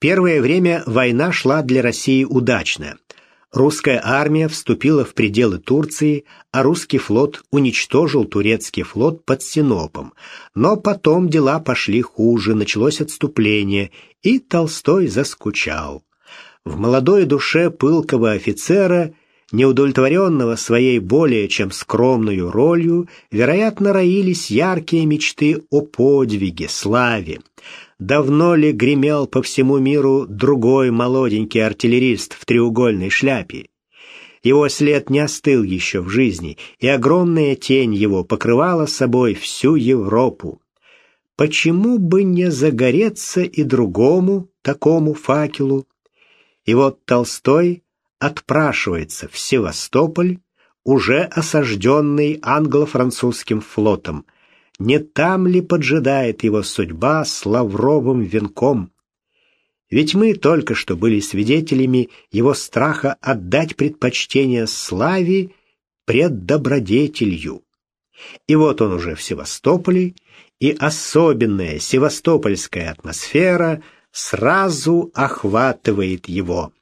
Первое время война шла для России удачно. Русская армия вступила в пределы Турции, а русский флот уничтожил турецкий флот под Синопом. Но потом дела пошли хуже, началось отступление, и Толстой заскучал. В молодой душе пылкого офицера неудовлетворенного своей более чем скромную ролью, вероятно, роились яркие мечты о подвиге, славе. Давно ли гремел по всему миру другой молоденький артиллерист в треугольной шляпе? Его след не остыл еще в жизни, и огромная тень его покрывала собой всю Европу. Почему бы не загореться и другому такому факелу? И вот Толстой отпрашивается в Севастополь, уже осажденный англо-французским флотом. Не там ли поджидает его судьба с лавровым венком? Ведь мы только что были свидетелями его страха отдать предпочтение славе пред добродетелью. И вот он уже в Севастополе, и особенная севастопольская атмосфера сразу охватывает его.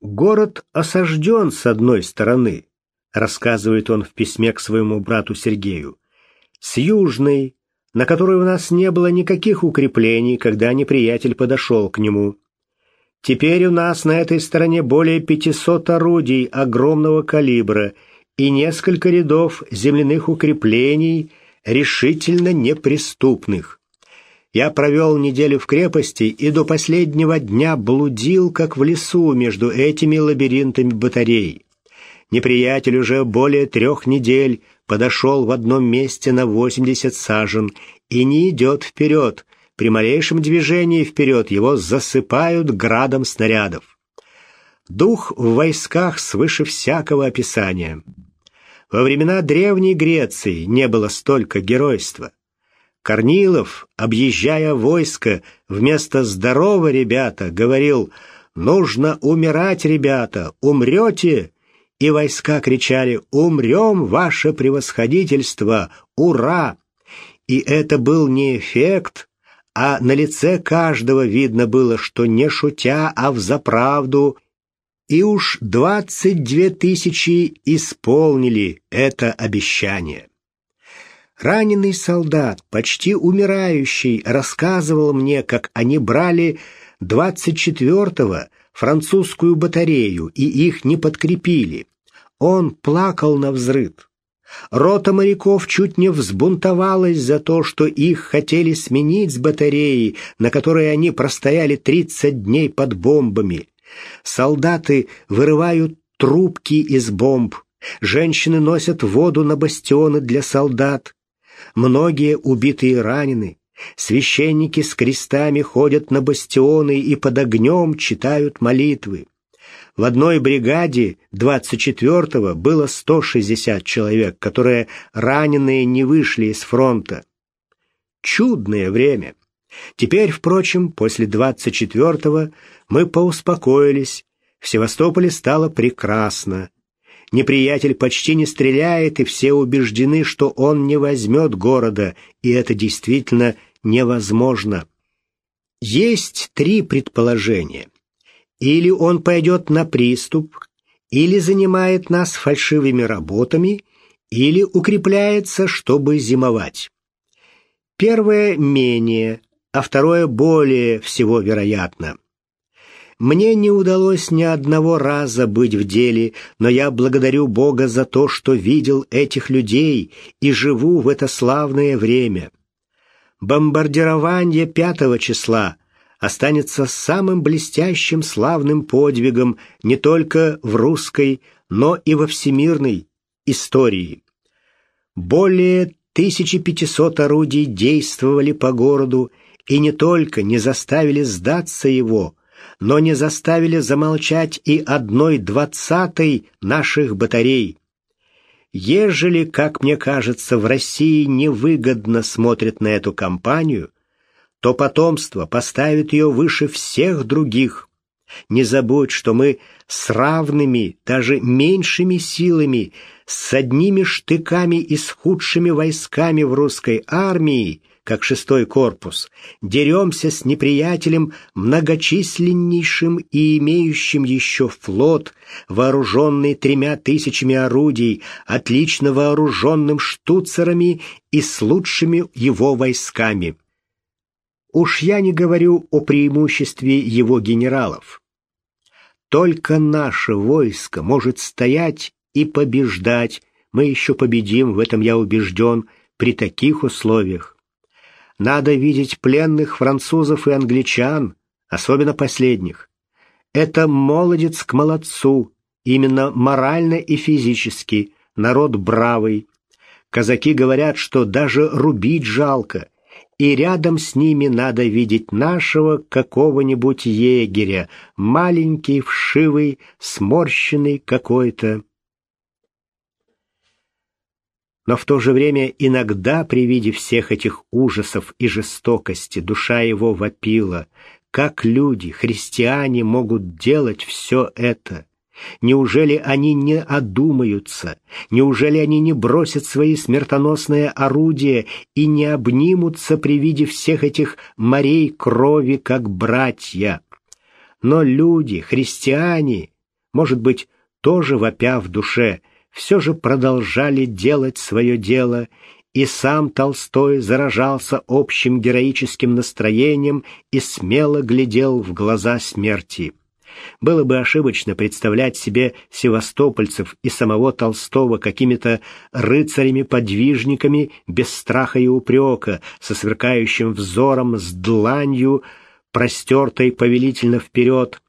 Город осажден с одной стороны, рассказывает он в письме к своему брату Сергею, с южной, на которой у нас не было никаких укреплений, когда неприятель подошел к нему. Теперь у нас на этой стороне более 500 орудий огромного калибра и несколько рядов земляных укреплений, решительно неприступных. Я провел неделю в крепости и до последнего дня блудил, как в лесу, между этими лабиринтами батарей. Неприятель уже более трех недель подошел в одном месте на 80 сажен и не идет вперед. При малейшем движении вперед его засыпают градом снарядов. Дух в войсках свыше всякого описания. Во времена Древней Греции не было столько геройства. Корнилов, объезжая войско, вместо «здорово, ребята», говорил «нужно умирать, ребята, умрете!» И войска кричали «умрем, ваше превосходительство! Ура!» И это был не эффект, а на лице каждого видно было, что не шутя, а взаправду, и уж двадцать две тысячи исполнили это обещание. Раненый солдат, почти умирающий, рассказывал мне, как они брали 24-го французскую батарею и их не подкрепили. Он плакал на взрыв. Рота моряков чуть не взбунтовалась за то, что их хотели сменить с батареей, на которой они простояли 30 дней под бомбами. Солдаты вырывают трубки из бомб. Женщины носят воду на бастионы для солдат. Многие убитые и ранены. Священники с крестами ходят на бастионы и под огнем читают молитвы. В одной бригаде 24-го было 160 человек, которые раненые не вышли из фронта. Чудное время. Теперь, впрочем, после 24-го мы поуспокоились. В Севастополе стало прекрасно. Неприятель почти не стреляет, и все убеждены, что он не возьмет города, и это действительно невозможно. Есть три предположения. Или он пойдет на приступ, или занимает нас фальшивыми работами, или укрепляется, чтобы зимовать. Первое менее, а второе более всего вероятно. Мне не удалось ни одного раза быть в деле, но я благодарю Бога за то, что видел этих людей и живу в это славное время. Бомбардирование пятого числа останется самым блестящим славным подвигом не только в русской, но и во всемирной истории. Более 1500 орудий действовали по городу и не только не заставили сдаться его, но не заставили замолчать и одной двадцатой наших батарей. Ежели, как мне кажется, в России невыгодно смотрят на эту кампанию, то потомство поставит ее выше всех других. Не забудь, что мы с равными, даже меньшими силами, с одними штыками и с худшими войсками в русской армии, как шестой корпус, деремся с неприятелем многочисленнейшим и имеющим еще флот, вооруженный тремя тысячами орудий, отлично вооруженным штуцерами и с лучшими его войсками. Уж я не говорю о преимуществе его генералов. Только наше войско может стоять и побеждать, мы еще победим, в этом я убежден, при таких условиях. Надо видеть пленных французов и англичан, особенно последних. Это молодец к молодцу, именно морально и физически, народ бравый. Казаки говорят, что даже рубить жалко, и рядом с ними надо видеть нашего какого-нибудь егеря, маленький, вшивый, сморщенный какой-то но в то же время иногда при виде всех этих ужасов и жестокости душа его вопила. Как люди, христиане, могут делать все это? Неужели они не одумаются? Неужели они не бросят свои смертоносные орудия и не обнимутся при виде всех этих морей крови, как братья? Но люди, христиане, может быть, тоже вопя в душе, все же продолжали делать свое дело, и сам Толстой заражался общим героическим настроением и смело глядел в глаза смерти. Было бы ошибочно представлять себе севастопольцев и самого Толстого какими-то рыцарями-подвижниками без страха и упрека, со сверкающим взором, с дланью, простертой повелительно вперед.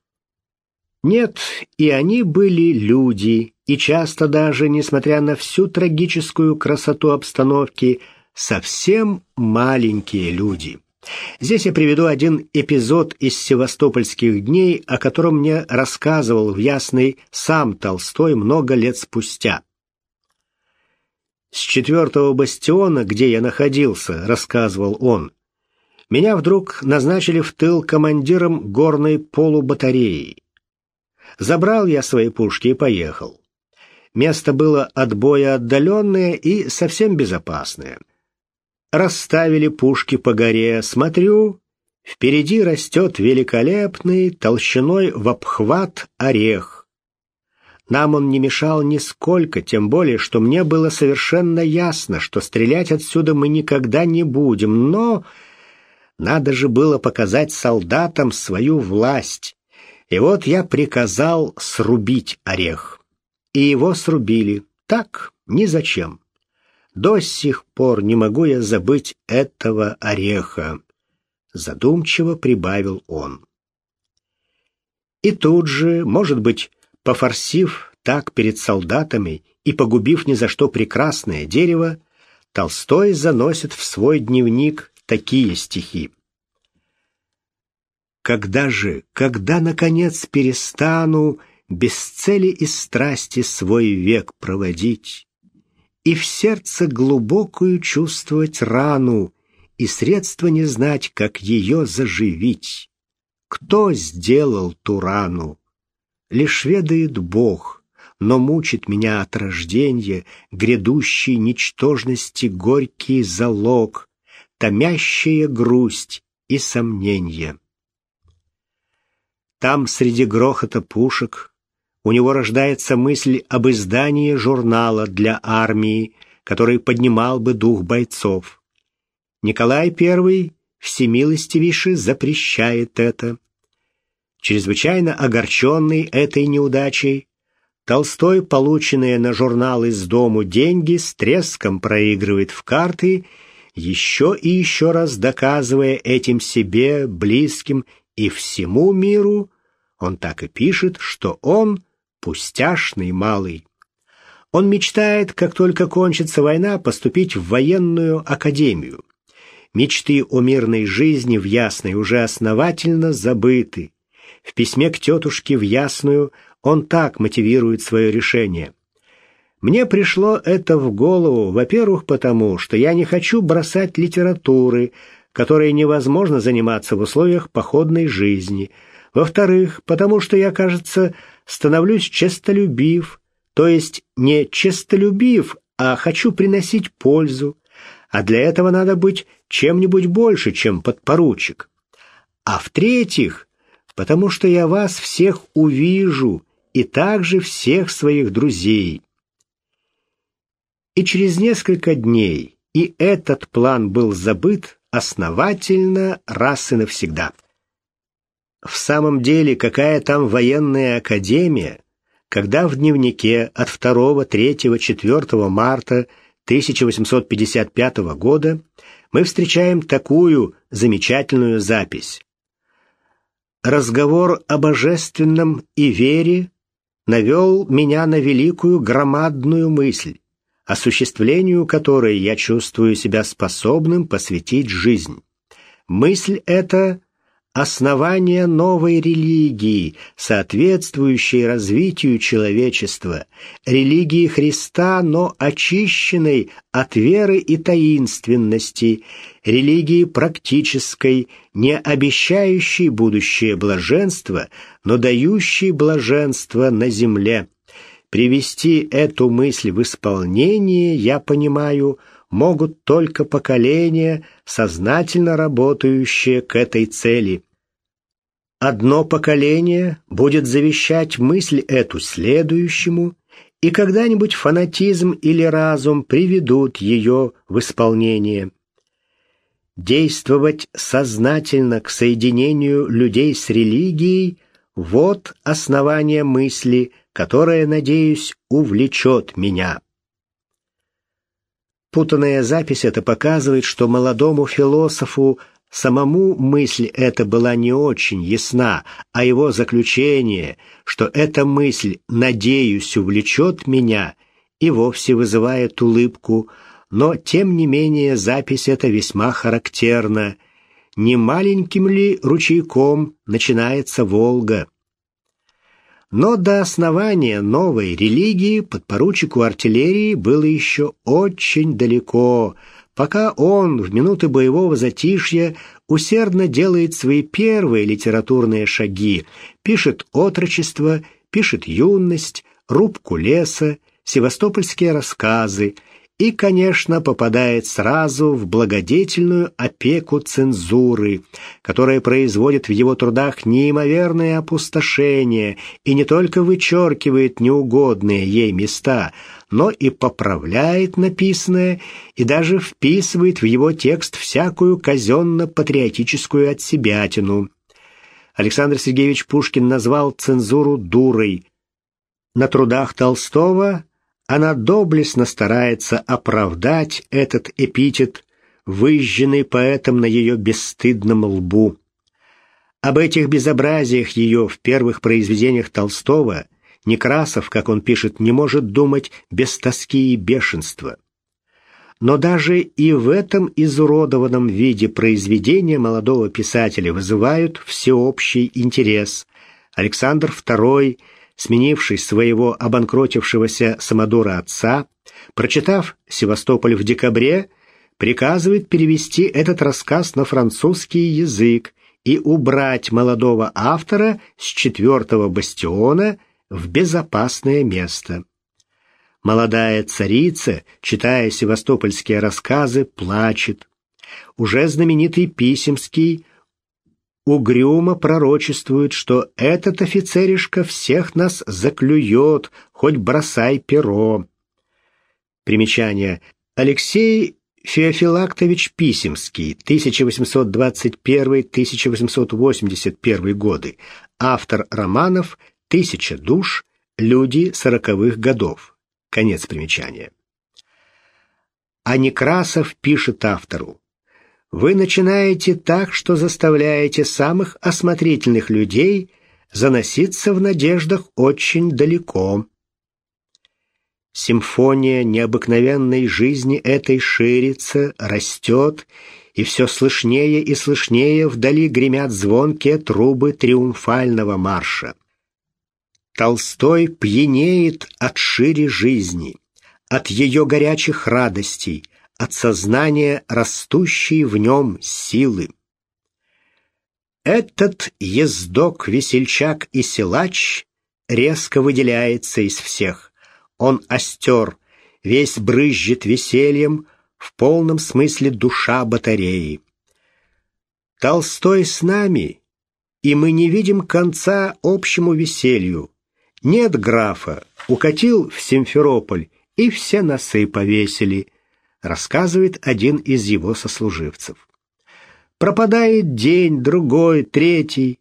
Нет, и они были люди, и часто даже, несмотря на всю трагическую красоту обстановки, совсем маленькие люди. Здесь я приведу один эпизод из севастопольских дней, о котором мне рассказывал в Ясный сам Толстой много лет спустя. «С четвертого бастиона, где я находился, — рассказывал он, — меня вдруг назначили в тыл командиром горной полубатареи. Забрал я свои пушки и поехал. Место было от боя отдаленное и совсем безопасное. Расставили пушки по горе, смотрю, впереди растет великолепный, толщиной в обхват орех. Нам он не мешал нисколько, тем более, что мне было совершенно ясно, что стрелять отсюда мы никогда не будем, но надо же было показать солдатам свою власть. И вот я приказал срубить орех и его срубили. Так, ни зачем. До сих пор не могу я забыть этого ореха, задумчиво прибавил он. И тут же, может быть, пофорсив так перед солдатами и погубив ни за что прекрасное дерево, Толстой заносит в свой дневник такие стихи. Когда же, когда, наконец, перестану без цели и страсти свой век проводить, и в сердце глубокую чувствовать рану, и средства не знать, как ее заживить. Кто сделал ту рану? Лишь ведает Бог, но мучит меня от рождения грядущей ничтожности горький залог, томящая грусть и сомнение. Там среди грохота пушек у него рождается мысль об издании журнала для армии, который поднимал бы дух бойцов. Николай I всемилостивейше запрещает это. Чрезвычайно огорченный этой неудачей, Толстой полученные на журнал из дому деньги с треском проигрывает в карты, еще и еще раз доказывая этим себе, близким и всему миру, он так и пишет, что он пустяшный малый. Он мечтает, как только кончится война, поступить в военную академию. Мечты о мирной жизни в Ясной уже основательно забыты. В письме к тетушке в Ясную он так мотивирует свое решение. Мне пришло это в голову, во-первых, потому, что я не хочу бросать литературы, которой невозможно заниматься в условиях походной жизни. Во-вторых, потому что я, кажется, становлюсь честолюбив, то есть не честолюбив, а хочу приносить пользу. а для этого надо быть чем-нибудь больше, чем подпоручик. А в-третьих, потому что я вас всех увижу и также всех своих друзей. И через несколько дней и этот план был забыт основательно раз и навсегда. В самом деле, какая там военная академия, когда в дневнике от 2, 3, 4 марта 1855 года мы встречаем такую замечательную запись. Разговор о божественном и вере навел меня на великую громадную мысль, осуществлению которой я чувствую себя способным посвятить жизнь. Мысль эта основание новой религии, соответствующей развитию человечества, религии Христа, но очищенной от веры и таинственности, религии практической, не обещающей будущее блаженство, но дающей блаженство на земле. Привести эту мысль в исполнение, я понимаю, могут только поколения, сознательно работающие к этой цели. Одно поколение будет завещать мысль эту следующему, и когда-нибудь фанатизм или разум приведут ее в исполнение. Действовать сознательно к соединению людей с религией – вот основание мысли, которое, надеюсь, увлечет меня. Путанная запись это показывает, что молодому философу самому мысль эта была не очень ясна, а его заключение, что эта мысль, надеюсь, увлечет меня, и вовсе вызывает улыбку, но, тем не менее, запись эта весьма характерна. Не маленьким ли ручейком начинается Волга? Но до основания новой религии подпоручику артиллерии было еще очень далеко, пока он в минуты боевого затишья усердно делает свои первые литературные шаги, пишет отрочество, пишет юность, рубку леса, севастопольские рассказы, и, конечно, попадает сразу в благодетельную опеку цензуры, которая производит в его трудах неимоверное опустошение и не только вычеркивает неугодные ей места, но и поправляет написанное и даже вписывает в его текст всякую казенно-патриотическую отсебятину. Александр Сергеевич Пушкин назвал цензуру «дурой». На трудах Толстого она доблестно старается оправдать этот эпитет, выжженный поэтом на ее бесстыдном лбу. Об этих безобразиях ее в первых произведениях Толстого Некрасов, как он пишет, не может думать без тоски и бешенства. Но даже и в этом изуродованном виде произведения молодого писателя вызывают всеобщий интерес. Александр II – сменивший своего обанкротившегося самодура отца, прочитав «Севастополь в декабре», приказывает перевести этот рассказ на французский язык и убрать молодого автора с четвертого бастиона в безопасное место. Молодая царица, читая севастопольские рассказы, плачет. Уже знаменитый Писемский угрюмо пророчествует, что этот офицеришка всех нас заклюет, хоть бросай перо. Примечание. Алексей Феофилактович Писемский, 1821-1881 годы, автор романов «Тысяча душ», «Люди сороковых годов». Конец примечания. А Некрасов пишет автору вы начинаете так, что заставляете самых осмотрительных людей заноситься в надеждах очень далеко. Симфония необыкновенной жизни этой ширится, растет, и все слышнее и слышнее вдали гремят звонкие трубы триумфального марша. Толстой пьянеет от шире жизни, от ее горячих радостей, от сознания растущей в нем силы. Этот ездок, весельчак и силач резко выделяется из всех. Он остер, весь брызжет весельем, в полном смысле душа батареи. Толстой с нами, и мы не видим конца общему веселью. Нет графа, укатил в Симферополь, и все носы повесили, рассказывает один из его сослуживцев. Пропадает день, другой, третий.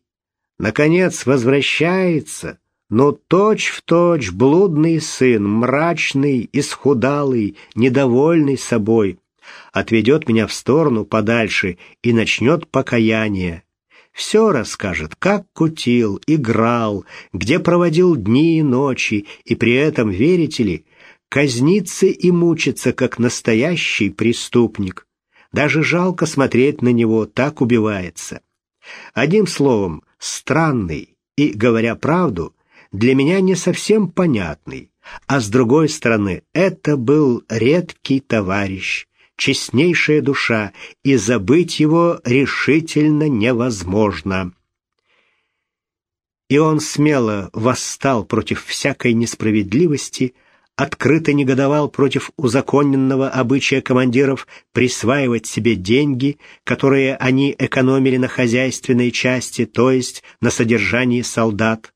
Наконец возвращается, но точь-в-точь точь блудный сын, мрачный, исхудалый, недовольный собой, отведет меня в сторону подальше и начнет покаяние. Все расскажет, как кутил, играл, где проводил дни и ночи, и при этом, верите ли, казнится и мучится, как настоящий преступник. Даже жалко смотреть на него, так убивается. Одним словом, странный и, говоря правду, для меня не совсем понятный, а с другой стороны, это был редкий товарищ, честнейшая душа, и забыть его решительно невозможно. И он смело восстал против всякой несправедливости, открыто негодовал против узаконенного обычая командиров присваивать себе деньги, которые они экономили на хозяйственной части, то есть на содержании солдат.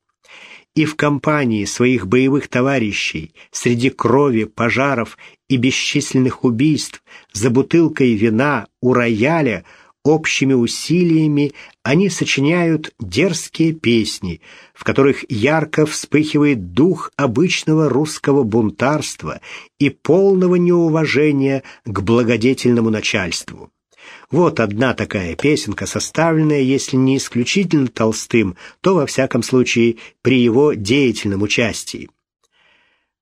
И в компании своих боевых товарищей, среди крови, пожаров и бесчисленных убийств, за бутылкой вина у рояля – Общими усилиями они сочиняют дерзкие песни, в которых ярко вспыхивает дух обычного русского бунтарства и полного неуважения к благодетельному начальству. Вот одна такая песенка, составленная, если не исключительно Толстым, то, во всяком случае, при его деятельном участии.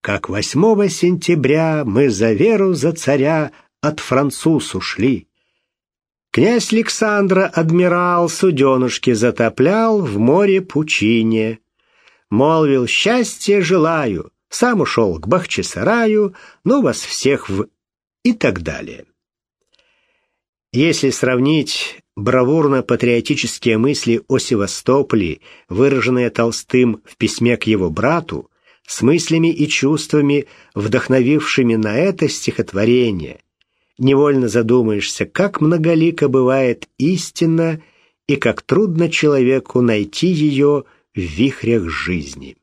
«Как 8 сентября мы за веру за царя от француз ушли». Князь Александра адмирал суденушки затоплял в море пучине. Молвил, счастье желаю, сам ушел к Бахчисараю, ну вас всех в... и так далее. Если сравнить бравурно-патриотические мысли о Севастополе, выраженные Толстым в письме к его брату, с мыслями и чувствами, вдохновившими на это стихотворение – невольно задумаешься, как многолика бывает истина и как трудно человеку найти ее в вихрях жизни.